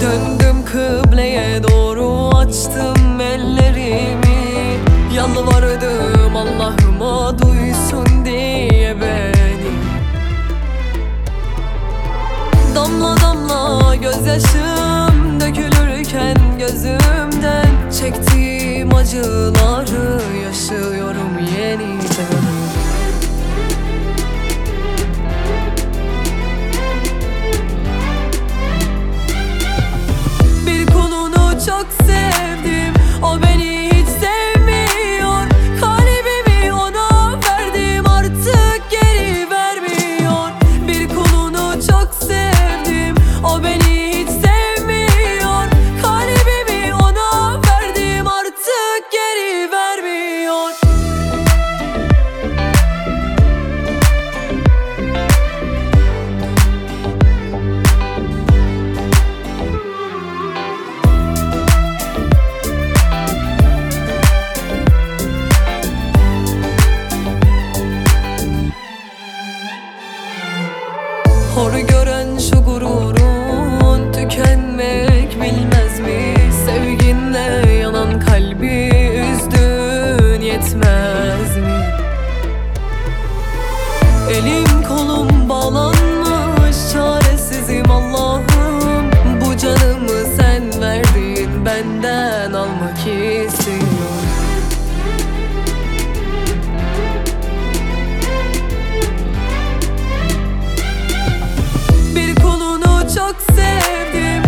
Döndüm kıbleye doğru açtım ellerimi. Yalvardım Allah'ıma duysun diye beni. Damla damla gözyaşım yoksa Hor gören şu gurur. çok sevdim.